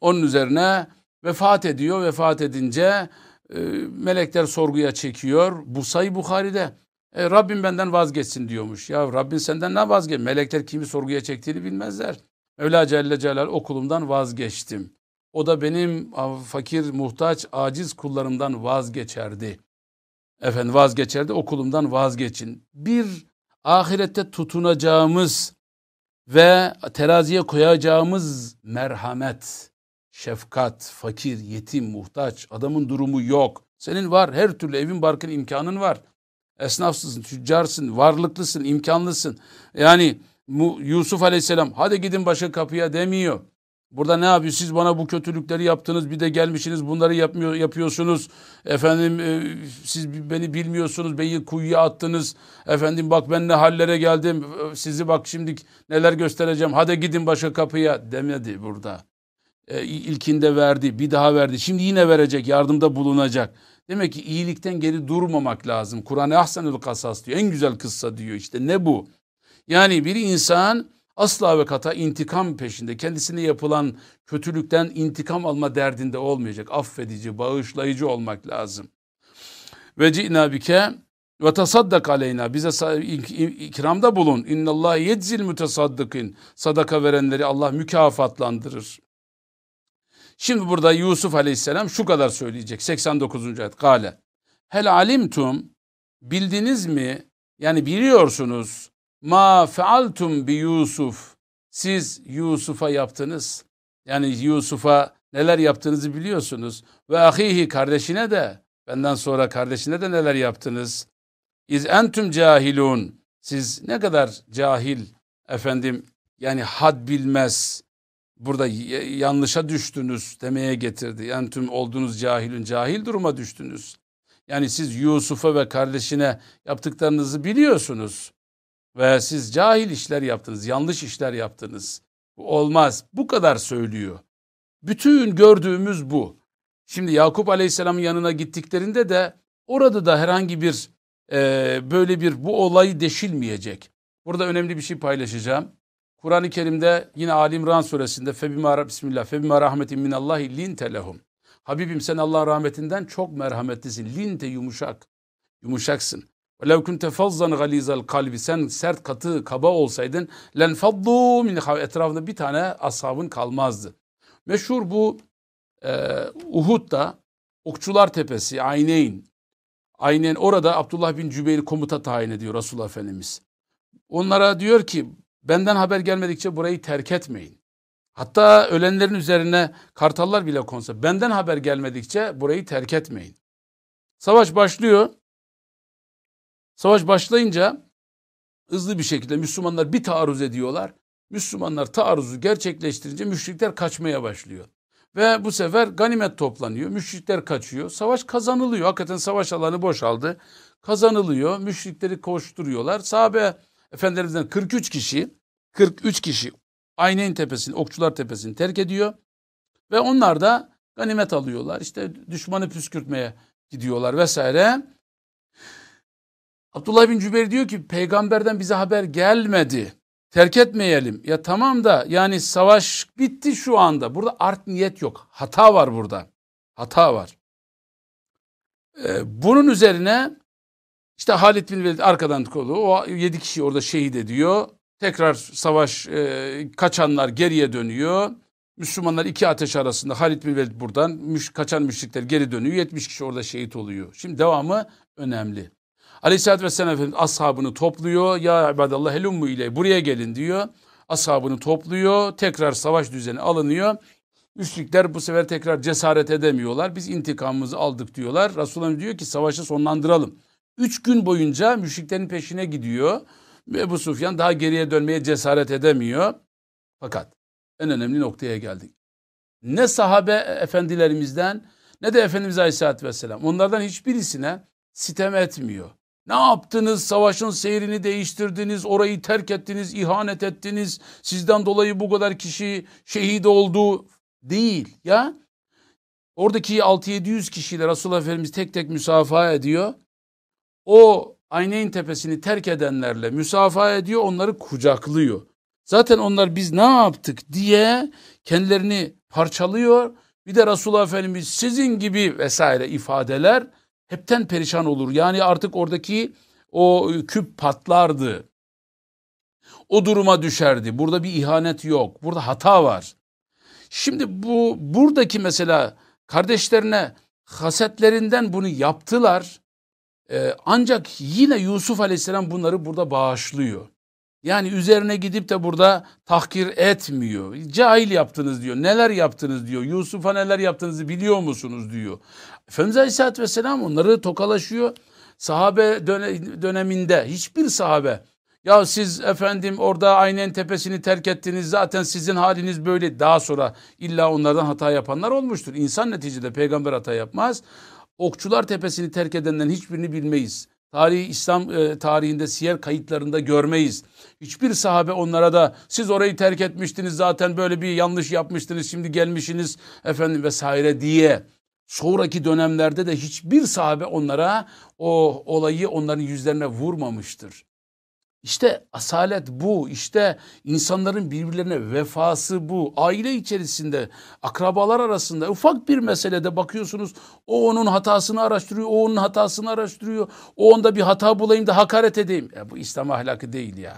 Onun üzerine vefat ediyor. Vefat edince e, melekler sorguya çekiyor. Bu sayı Bukhari'de. E, Rabbim benden vazgeçsin diyormuş. Ya Rabbin senden ne vazgeç? Melekler kimi sorguya çektiğini bilmezler. Mevla Celle Celal okulumdan vazgeçtim. O da benim fakir, muhtaç, aciz kullarımdan vazgeçerdi. Efendim vazgeçerdi, okulumdan vazgeçin. Bir ahirette tutunacağımız ve teraziye koyacağımız merhamet, şefkat, fakir, yetim, muhtaç, adamın durumu yok. Senin var, her türlü evin barkın imkanın var. Esnafsın, tüccarsın, varlıklısın, imkanlısın. Yani Yusuf Aleyhisselam hadi gidin başka kapıya demiyor. Burada ne yapıyor? Siz bana bu kötülükleri yaptınız. Bir de gelmişsiniz bunları yapmıyor, yapıyorsunuz. Efendim e, siz beni bilmiyorsunuz. Beni kuyuya attınız. Efendim bak ben ne hallere geldim. Sizi bak şimdi neler göstereceğim. Hadi gidin başka kapıya demedi burada. E, ilkinde verdi. Bir daha verdi. Şimdi yine verecek. Yardımda bulunacak. Demek ki iyilikten geri durmamak lazım. Kur'an-ı Ahsenül Kasas diyor. En güzel kıssa diyor. İşte ne bu? Yani bir insan asla ve kata intikam peşinde. Kendisine yapılan kötülükten intikam alma derdinde olmayacak. Affedici, bağışlayıcı olmak lazım. Ve ci'na bike ve tasaddak aleyna. Bize ikramda bulun. İnnallah yedzil mütesaddikin. Sadaka verenleri Allah mükafatlandırır. Şimdi burada Yusuf aleyhisselam şu kadar söyleyecek. 89. ayet. Gale. Hel alimtum. Bildiniz mi? Yani biliyorsunuz Ma fealtum bi Yusuf. Siz Yusuf'a yaptınız. Yani Yusuf'a neler yaptığınızı biliyorsunuz. Ve ahihi kardeşine de benden sonra kardeşine de neler yaptınız. İz entum cahilun. Siz ne kadar cahil efendim yani had bilmez burada yanlışa düştünüz demeye getirdi. Entüm olduğunuz cahilün cahil duruma düştünüz. Yani siz Yusuf'a ve kardeşine yaptıklarınızı biliyorsunuz. Ve siz cahil işler yaptınız, yanlış işler yaptınız. Bu olmaz. Bu kadar söylüyor. Bütün gördüğümüz bu. Şimdi Yakup Aleyhisselam'ın yanına gittiklerinde de orada da herhangi bir e, böyle bir bu olayı deşilmeyecek. Burada önemli bir şey paylaşacağım. Kur'an-ı Kerim'de yine Ali İmran suresinde Febima Bismillah Febima rahmetin minallahi linte lehum. Habibim sen Allah rahmetinden çok merhametlisin. Linte yumuşak. Yumuşaksın. وَلَوْ كُنْتَ فَظَّنْ غَلِيزَ kalbi Sen sert, katı, kaba olsaydın len faddu min etrafında bir tane ashabın kalmazdı. Meşhur bu e, Uhud'da Okçular Tepesi, Ayneyn. Aynen orada Abdullah bin Cübeyr komuta tayin ediyor Resulullah Efendimiz. Onlara diyor ki benden haber gelmedikçe burayı terk etmeyin. Hatta ölenlerin üzerine kartallar bile konsa benden haber gelmedikçe burayı terk etmeyin. Savaş başlıyor. Savaş başlayınca hızlı bir şekilde Müslümanlar bir taarruz ediyorlar. Müslümanlar taarruzu gerçekleştirince müşrikler kaçmaya başlıyor. Ve bu sefer ganimet toplanıyor. Müşrikler kaçıyor. Savaş kazanılıyor. Hakikaten savaş alanı boşaldı. Kazanılıyor. Müşrikleri koşturuyorlar. Sahabe efendilerimizden 43 kişi 43 kişi Aynen tepesini, Okçular tepesini terk ediyor. Ve onlar da ganimet alıyorlar. İşte düşmanı püskürtmeye gidiyorlar vesaire. Abdullah bin Cübeyr diyor ki peygamberden bize haber gelmedi. Terk etmeyelim. Ya tamam da yani savaş bitti şu anda. Burada art niyet yok. Hata var burada. Hata var. Ee, bunun üzerine işte Halid bin Velid arkadan kolu. O yedi kişi orada şehit ediyor. Tekrar savaş e, kaçanlar geriye dönüyor. Müslümanlar iki ateş arasında Halid bin Velid buradan müş, kaçan müşrikler geri dönüyor. 70 kişi orada şehit oluyor. Şimdi devamı önemli. Aleyhisselatü Vesselam Efendimiz ashabını topluyor. Ya ibadallah helummu ile buraya gelin diyor. Ashabını topluyor. Tekrar savaş düzeni alınıyor. Müşrikler bu sefer tekrar cesaret edemiyorlar. Biz intikamımızı aldık diyorlar. Resulullah diyor ki savaşı sonlandıralım. Üç gün boyunca müşriklerin peşine gidiyor. Ebu Sufyan daha geriye dönmeye cesaret edemiyor. Fakat en önemli noktaya geldik. Ne sahabe efendilerimizden ne de Efendimiz Aleyhisselatü Vesselam onlardan hiçbirisine sitem etmiyor. Ne yaptınız? Savaşın seyrini değiştirdiniz, orayı terk ettiniz, ihanet ettiniz. Sizden dolayı bu kadar kişi şehit oldu. Değil ya. Oradaki 6-700 kişiyle Resulullah Efendimiz tek tek müsafaha ediyor. O Ayneyn tepesini terk edenlerle müsafaha ediyor, onları kucaklıyor. Zaten onlar biz ne yaptık diye kendilerini parçalıyor. Bir de Resulullah Efendimiz sizin gibi vesaire ifadeler hepten perişan olur. Yani artık oradaki o küp patlardı. O duruma düşerdi. Burada bir ihanet yok. Burada hata var. Şimdi bu buradaki mesela kardeşlerine hasetlerinden bunu yaptılar. Ee, ancak yine Yusuf Aleyhisselam bunları burada bağışlıyor. Yani üzerine gidip de burada tahkir etmiyor. Cahil yaptınız diyor. Neler yaptınız diyor. Yusuf'a neler yaptığınızı biliyor musunuz diyor. Efendimiz Aleyhisselatü Vesselam onları tokalaşıyor. Sahabe döneminde hiçbir sahabe ya siz efendim orada aynen tepesini terk ettiniz zaten sizin haliniz böyle daha sonra illa onlardan hata yapanlar olmuştur. İnsan neticede peygamber hata yapmaz. Okçular tepesini terk edenlerin hiçbirini bilmeyiz. Tarihi İslam e, tarihinde siyer kayıtlarında görmeyiz. Hiçbir sahabe onlara da siz orayı terk etmiştiniz zaten böyle bir yanlış yapmıştınız şimdi gelmişsiniz efendim vesaire diye. Sonraki dönemlerde de hiçbir sahabe onlara o olayı onların yüzlerine vurmamıştır. İşte asalet bu, işte insanların birbirlerine vefası bu. Aile içerisinde, akrabalar arasında ufak bir meselede bakıyorsunuz o onun hatasını araştırıyor, o onun hatasını araştırıyor. O onda bir hata bulayım da hakaret edeyim. Ya bu İslam ahlakı değil ya.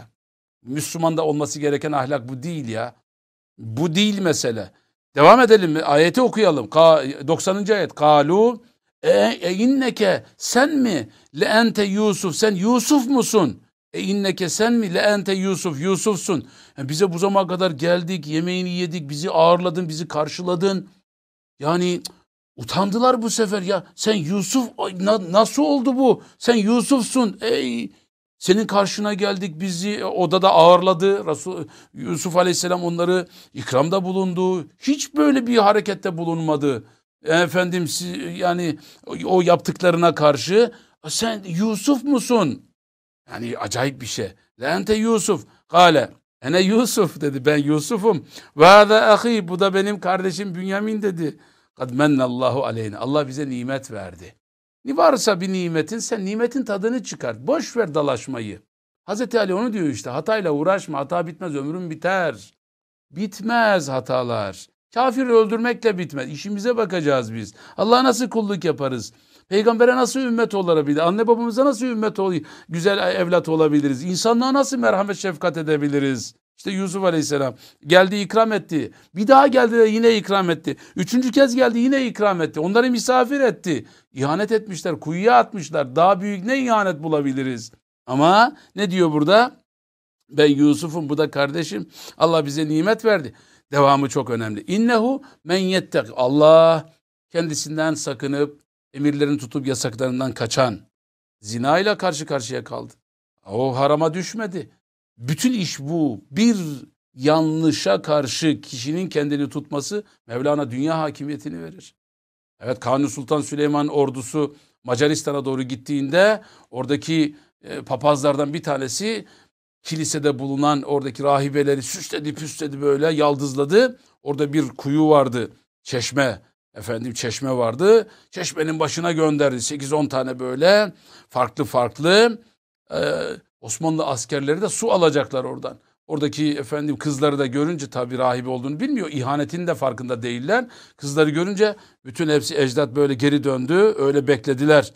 Müslümanda olması gereken ahlak bu değil ya. Bu değil mesele. Devam edelim mi? Ayeti okuyalım. 90. ayet. Kalu e, e inneke sen mi? Le ente Yusuf. Sen Yusuf musun? E inneke sen mi? Le ente Yusuf. Yusufsun. Yani bize bu zamana kadar geldik. Yemeğini yedik. Bizi ağırladın. Bizi karşıladın. Yani utandılar bu sefer. Ya sen Yusuf na, nasıl oldu bu? Sen Yusufsun. Ey senin karşına geldik bizi odada ağırladı. Resul, Yusuf Aleyhisselam onları ikramda bulundu. Hiç böyle bir harekette bulunmadı. Efendim yani o yaptıklarına karşı sen Yusuf musun? Yani acayip bir şey. Lente Yusuf. Kale. Ene Yusuf dedi. Ben Yusuf'um. Ve hâzâ ahi. Bu da benim kardeşim Bünyamin dedi. Kad mennallahu aleyhine. Allah bize nimet verdi. Ni varsa bir nimetin sen nimetin tadını çıkart. Boş ver dalaşmayı. Hazreti Ali onu diyor işte hatayla uğraşma hata bitmez ömrün biter. Bitmez hatalar. Kafir öldürmekle bitmez. İşimize bakacağız biz. Allah'a nasıl kulluk yaparız? Peygambere nasıl ümmet olabilir? Anne babamıza nasıl ümmet ol güzel evlat olabiliriz? İnsanlığa nasıl merhamet şefkat edebiliriz? İşte Yusuf Aleyhisselam geldi ikram etti. Bir daha geldi de yine ikram etti. Üçüncü kez geldi yine ikram etti. Onları misafir etti. İhanet etmişler, kuyuya atmışlar. Daha büyük ne ihanet bulabiliriz? Ama ne diyor burada? Ben Yusuf'um bu da kardeşim. Allah bize nimet verdi. Devamı çok önemli. İnnehu men yettek. Allah kendisinden sakınıp emirlerini tutup yasaklarından kaçan zina ile karşı karşıya kaldı. O harama düşmedi. Bütün iş bu. Bir yanlışa karşı kişinin kendini tutması Mevlana dünya hakimiyetini verir. Evet Kanuni Sultan Süleyman ordusu Macaristan'a doğru gittiğinde oradaki e, papazlardan bir tanesi kilisede bulunan oradaki rahibeleri süsledi püsledi böyle yaldızladı. Orada bir kuyu vardı çeşme efendim çeşme vardı. Çeşmenin başına gönderdi 8-10 tane böyle farklı farklı e, Osmanlı askerleri de su alacaklar oradan. Oradaki efendim kızları da görünce tabi rahibe olduğunu bilmiyor. İhanetin de farkında değiller. Kızları görünce bütün hepsi ecdat böyle geri döndü. Öyle beklediler.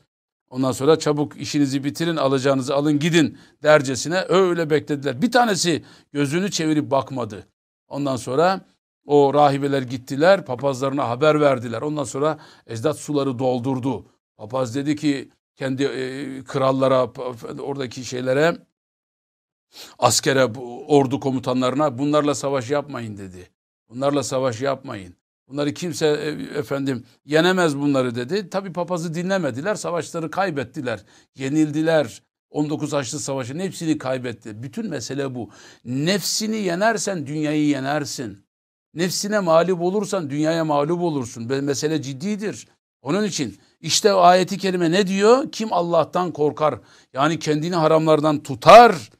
Ondan sonra çabuk işinizi bitirin alacağınızı alın gidin dercesine öyle beklediler. Bir tanesi gözünü çevirip bakmadı. Ondan sonra o rahibeler gittiler papazlarına haber verdiler. Ondan sonra ecdat suları doldurdu. Papaz dedi ki kendi e, krallara oradaki şeylere askere ordu komutanlarına bunlarla savaş yapmayın dedi. Bunlarla savaş yapmayın. Bunları kimse e, efendim yenemez bunları dedi. Tabi papazı dinlemediler. Savaşları kaybettiler. Yenildiler. 19 Haçlı Savaşı'nın hepsini kaybetti. Bütün mesele bu. Nefsini yenersen dünyayı yenersin. Nefsine mağlup olursan dünyaya mağlup olursun. Mesele ciddidir. Onun için işte ayeti kerime ne diyor? Kim Allah'tan korkar yani kendini haramlardan tutar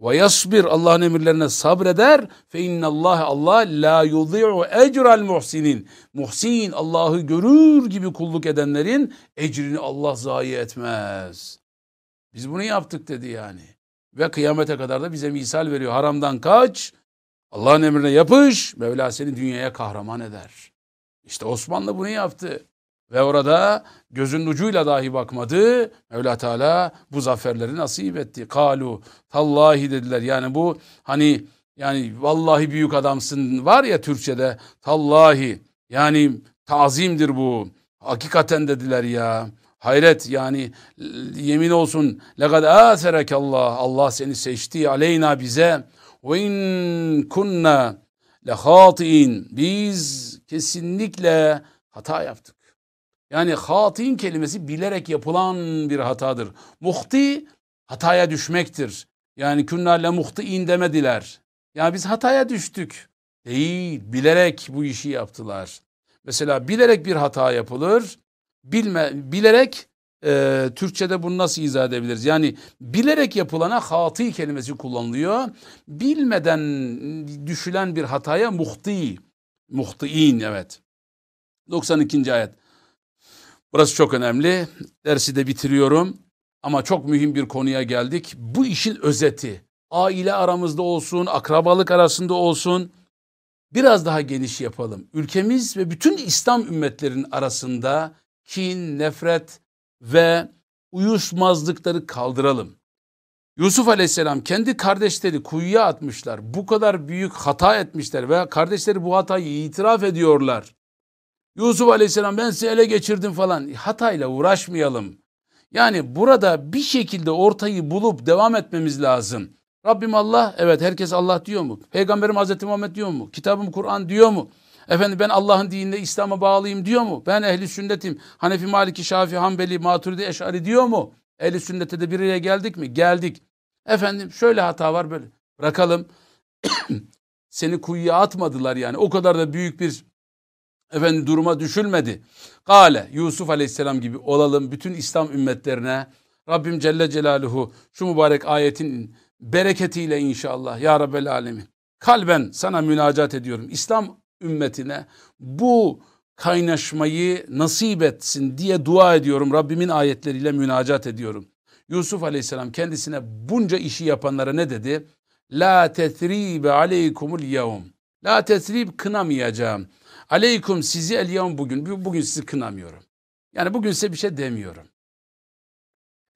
ve yasbir Allah'ın emirlerine sabreder fe innallah Allah la yudhi'u ecral muhsinin. Muhsin Allah'ı görür gibi kulluk edenlerin ecrini Allah zayi etmez. Biz bunu yaptık dedi yani. Ve kıyamete kadar da bize misal veriyor. Haramdan kaç, Allah'ın emrine yapış, Mevla seni dünyaya kahraman eder. İşte Osmanlı bunu yaptı. Ve orada gözün ucuyla dahi bakmadı. Mevla Teala bu zaferleri nasip etti. Kalu tallahi dediler. Yani bu hani yani vallahi büyük adamsın var ya Türkçe'de tallahi yani tazimdir bu. Hakikaten dediler ya. Hayret yani yemin olsun lekad Allah Allah seni seçti aleyna bize ve in kunna lehatin biz kesinlikle hata yaptık. Yani hatin kelimesi bilerek yapılan bir hatadır. Muhti hataya düşmektir. Yani kunna le muhtiin demediler. Yani biz hataya düştük. Değil, bilerek bu işi yaptılar. Mesela bilerek bir hata yapılır. Bilme, bilerek e, Türkçe'de bunu nasıl izah edebiliriz? Yani bilerek yapılana hati kelimesi kullanılıyor. Bilmeden düşülen bir hataya muhti. Muhtiin evet. 92. ayet. Burası çok önemli. Dersi de bitiriyorum. Ama çok mühim bir konuya geldik. Bu işin özeti. Aile aramızda olsun, akrabalık arasında olsun. Biraz daha geniş yapalım. Ülkemiz ve bütün İslam ümmetlerin arasında kin, nefret ve uyuşmazlıkları kaldıralım. Yusuf Aleyhisselam kendi kardeşleri kuyuya atmışlar. Bu kadar büyük hata etmişler ve kardeşleri bu hatayı itiraf ediyorlar. Yusuf Aleyhisselam ben sizi ele geçirdim falan. Hatayla uğraşmayalım. Yani burada bir şekilde ortayı bulup devam etmemiz lazım. Rabbim Allah, evet herkes Allah diyor mu? Peygamberim Hazreti Muhammed diyor mu? Kitabım Kur'an diyor mu? Efendim ben Allah'ın dinine İslam'a bağlıyım diyor mu? Ben ehli sünnetim. Hanefi, Maliki, Şafi, Hanbeli, Maturidi, Eşari diyor mu? Ehli sünnete de biriyle geldik mi? Geldik. Efendim şöyle hata var böyle. Bırakalım. Seni kuyuya atmadılar yani. O kadar da büyük bir efendim duruma düşülmedi. Kale Yusuf Aleyhisselam gibi olalım bütün İslam ümmetlerine Rabbim Celle Celaluhu şu mübarek ayetin bereketiyle inşallah ya Rabbel Alemin. Kalben sana münacat ediyorum. İslam ümmetine bu kaynaşmayı nasip etsin diye dua ediyorum. Rabbimin ayetleriyle münacat ediyorum. Yusuf Aleyhisselam kendisine bunca işi yapanlara ne dedi? La tetribe aleykumul yevm. La tetrib kınamayacağım. Aleykum sizi el bugün. Bugün sizi kınamıyorum. Yani bugün size bir şey demiyorum.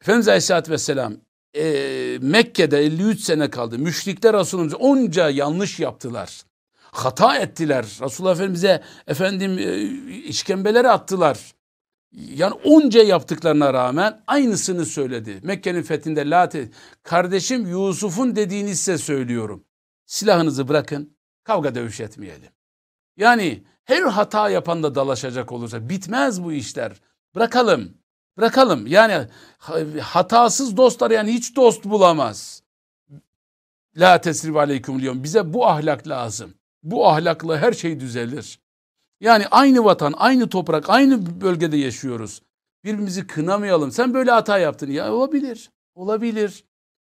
Efendimiz Aleyhisselatü Vesselam e, Mekke'de 53 sene kaldı. Müşrikler Resulümüze onca yanlış yaptılar. Hata ettiler. Resulullah Efendimiz'e efendim e, işkembeleri attılar. Yani onca yaptıklarına rağmen aynısını söyledi. Mekke'nin fethinde Late kardeşim Yusuf'un dediğini size söylüyorum. Silahınızı bırakın kavga dövüş etmeyelim. Yani her hata yapan da dalaşacak olursa bitmez bu işler. Bırakalım. Bırakalım. Yani hatasız dostlar yani hiç dost bulamaz. La tesrib aleyküm diyorum. Bize bu ahlak lazım. Bu ahlakla her şey düzelir. Yani aynı vatan, aynı toprak, aynı bölgede yaşıyoruz. Birbirimizi kınamayalım. Sen böyle hata yaptın. Ya olabilir. Olabilir.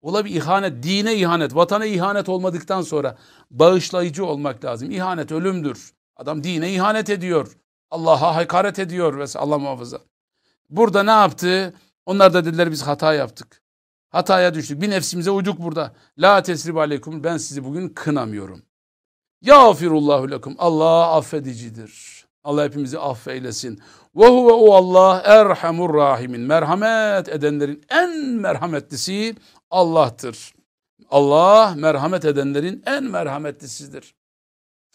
Olabilir. ihanet, dine ihanet, vatana ihanet olmadıktan sonra bağışlayıcı olmak lazım. İhanet ölümdür. Adam dine ihanet ediyor. Allah'a hakaret ediyor ve Allah muhafaza. Burada ne yaptı? Onlar da dediler biz hata yaptık. Hataya düştük. Bir nefsimize uyduk burada. La tesrib aleykum. Ben sizi bugün kınamıyorum. Yağfirullahu lekum. Allah affedicidir. Allah hepimizi affeylesin. Ve huve o Allah erhamur rahimin. Merhamet edenlerin en merhametlisi Allah'tır. Allah merhamet edenlerin en merhametlisidir.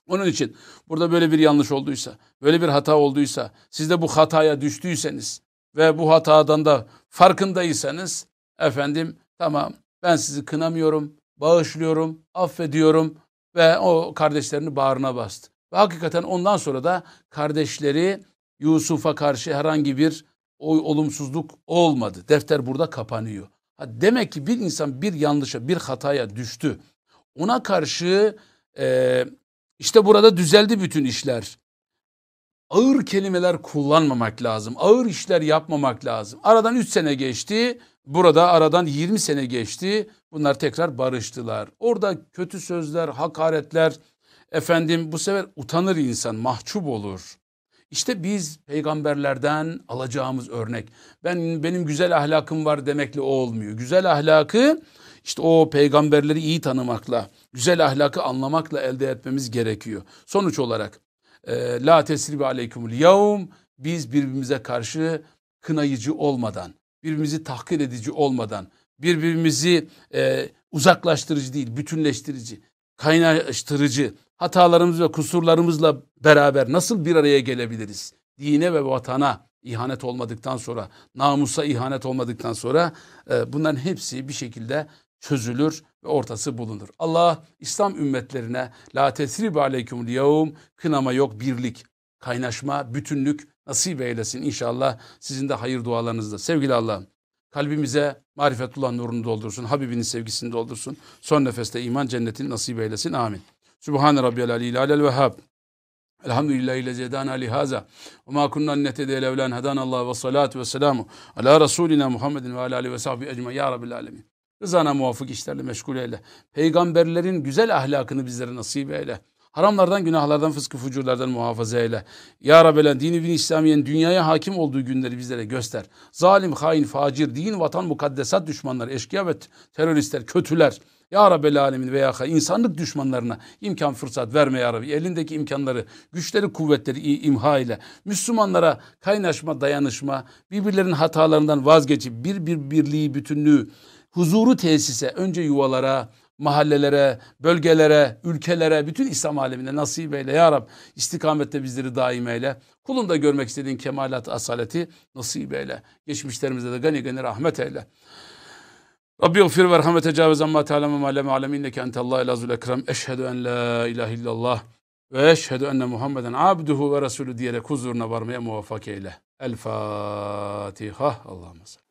Onun için burada böyle bir yanlış olduysa, böyle bir hata olduysa, siz de bu hataya düştüyseniz ve bu hatadan da farkındaysanız efendim tamam ben sizi kınamıyorum, bağışlıyorum, affediyorum ve o kardeşlerini bağrına bastı. Ve hakikaten ondan sonra da kardeşleri Yusuf'a karşı herhangi bir olumsuzluk olmadı. Defter burada kapanıyor. Ha, demek ki bir insan bir yanlışa, bir hataya düştü. Ona karşı e, işte burada düzeldi bütün işler. ağır kelimeler kullanmamak lazım. Ağır işler yapmamak lazım. Aradan 3 sene geçti. Burada aradan 20 sene geçti. Bunlar tekrar barıştılar. Orada kötü sözler, hakaretler, efendim bu sefer utanır insan, mahcup olur. İşte biz peygamberlerden alacağımız örnek. Ben benim güzel ahlakım var demekle o olmuyor. Güzel ahlakı işte o peygamberleri iyi tanımakla, güzel ahlakı anlamakla elde etmemiz gerekiyor. Sonuç olarak e, la tesribe aleykümül yavm biz birbirimize karşı kınayıcı olmadan, birbirimizi tahkir edici olmadan, birbirimizi e, uzaklaştırıcı değil, bütünleştirici, kaynaştırıcı, hatalarımız ve kusurlarımızla beraber nasıl bir araya gelebiliriz? Dine ve vatana ihanet olmadıktan sonra, namusa ihanet olmadıktan sonra e, bunların hepsi bir şekilde çözülür ve ortası bulunur. Allah İslam ümmetlerine la tesrib aleykümül yevm kınama yok birlik, kaynaşma, bütünlük nasip eylesin inşallah sizin de hayır dualarınızda. Sevgili Allah'ım kalbimize marifetullah nurunu doldursun, Habibinin sevgisini doldursun. Son nefeste iman cennetini nasip eylesin. Amin. Sübhane Rabbiyel Aleyhi Alel Vehhab. Elhamdülillahi lezi hedana lihaza. Ve ma kunna nehtediye levlen hedana Allah ve salatu ve selamu ala Resulina Muhammedin ve ala alihi ve sahbihi ecma ya Rabbil alemin. Rızana muvafık işlerle meşgul eyle. Peygamberlerin güzel ahlakını bizlere nasip eyle. Haramlardan, günahlardan, fıskı fucurlardan muhafaza eyle. Ya Rabbelen dini bin İslamiye'nin dünyaya hakim olduğu günleri bizlere göster. Zalim, hain, facir, din, vatan, mukaddesat düşmanları, eşkıya ve teröristler, kötüler. Ya Rabbel Alemin veya insanlık düşmanlarına imkan fırsat verme ya Rabbi. Elindeki imkanları, güçleri, kuvvetleri imha ile. Müslümanlara kaynaşma, dayanışma, birbirlerinin hatalarından vazgeçip bir bir birliği, bütünlüğü, huzuru tesise, önce yuvalara, mahallelere, bölgelere, ülkelere, bütün İslam alemine nasip eyle. Ya Rab istikamette bizleri daim eyle. Kulunda görmek istediğin kemalat, asaleti nasip eyle. Geçmişlerimize de gani gani rahmet eyle. Rabbi gfir ve rahmet tecavüz amma te'aleme ma leme alem inneke entellahi lazul ekrem. Eşhedü en la ilahe illallah ve eşhedü enne Muhammeden abduhu ve resulü diyerek huzuruna varmaya muvaffak eyle. El Fatiha. Allah'ım salli.